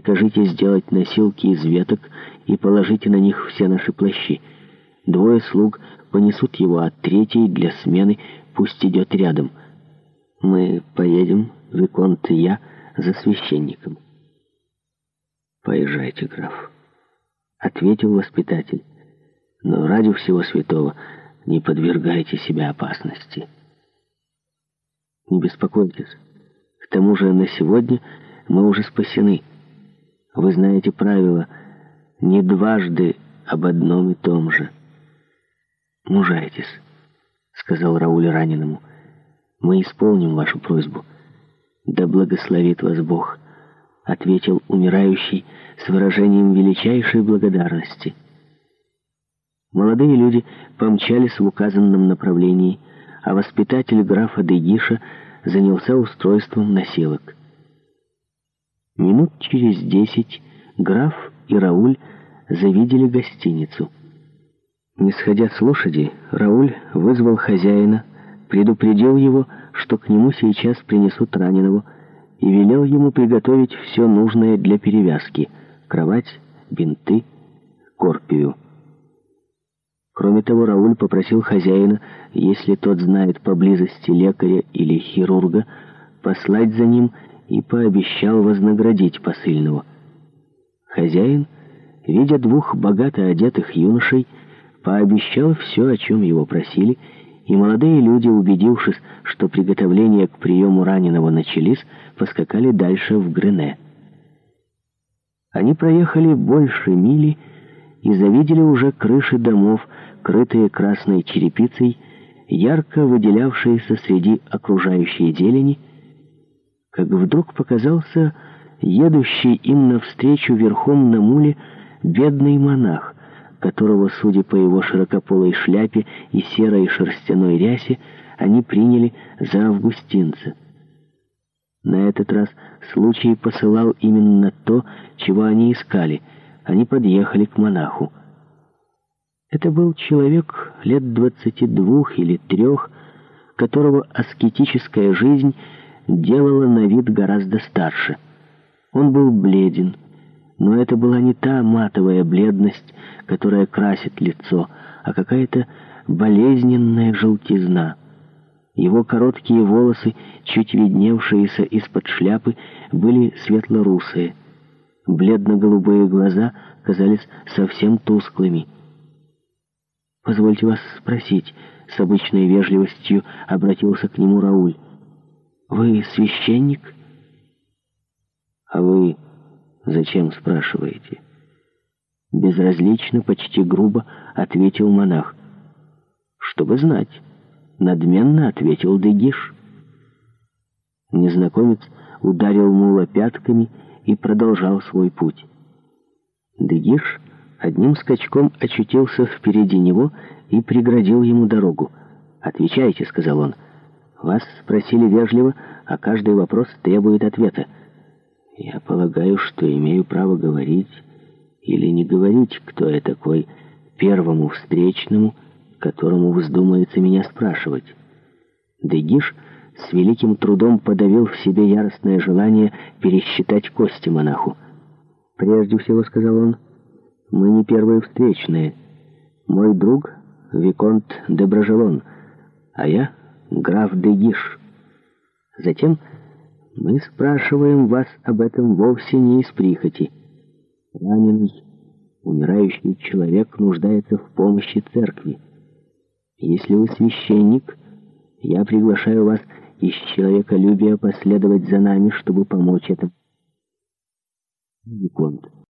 прикажите сделать носилки из веток и положите на них все наши плащи. Двое слуг понесут его, а третий для смены пусть идет рядом. Мы поедем, Виконт и я, за священником. «Поезжайте, граф», — ответил воспитатель. «Но ради всего святого не подвергайте себя опасности». «Не беспокойтесь. К тому же на сегодня мы уже спасены». Вы знаете правило «не дважды об одном и том же». «Мужайтесь», — сказал Рауль раненому. «Мы исполним вашу просьбу». «Да благословит вас Бог», — ответил умирающий с выражением величайшей благодарности. Молодые люди помчались в указанном направлении, а воспитатель графа Дегиша занялся устройством носилок. Минут через десять граф и Рауль завидели гостиницу. Не сходя с лошади, Рауль вызвал хозяина, предупредил его, что к нему сейчас принесут раненого, и велел ему приготовить все нужное для перевязки — кровать, бинты, корпию. Кроме того, Рауль попросил хозяина, если тот знает поблизости лекаря или хирурга, послать за ним и пообещал вознаградить посыльного. Хозяин, видя двух богато одетых юношей, пообещал все, о чем его просили, и молодые люди, убедившись, что приготовления к приему раненого начались, поскакали дальше в Грене. Они проехали больше мили и завидели уже крыши домов, крытые красной черепицей, ярко выделявшиеся среди окружающей зелени, как вдруг показался едущий им навстречу верхом на муле бедный монах, которого, судя по его широкополой шляпе и серой шерстяной рясе, они приняли за августинца. На этот раз случай посылал именно то, чего они искали. Они подъехали к монаху. Это был человек лет двадцати двух или трех, которого аскетическая жизнь – делала на вид гораздо старше. Он был бледен, но это была не та матовая бледность, которая красит лицо, а какая-то болезненная желтизна. Его короткие волосы, чуть видневшиеся из-под шляпы, были светло-русые. Бледно-голубые глаза казались совсем тусклыми. «Позвольте вас спросить», — с обычной вежливостью обратился к нему Рауль, — «Вы священник?» «А вы зачем спрашиваете?» Безразлично, почти грубо ответил монах. «Чтобы знать», — надменно ответил Дегиш. Незнакомец ударил мула пятками и продолжал свой путь. Дегиш одним скачком очутился впереди него и преградил ему дорогу. «Отвечайте», — сказал он, — вас спросили вежливо, а каждый вопрос требует ответа. Я полагаю, что имею право говорить или не говорить, кто я такой, первому встречному, которому вздумается меня спрашивать. Дегиш с великим трудом подавил в себе яростное желание пересчитать кости монаху. «Прежде всего, — сказал он, — мы не первые встречные. Мой друг — Виконт Доброжелон, а я — граф Дегиш. Затем мы спрашиваем вас об этом вовсе не из прихоти. Раненый, умирающий человек нуждается в помощи церкви. Если вы священник, я приглашаю вас из человеколюбия последовать за нами, чтобы помочь этому. Виконт.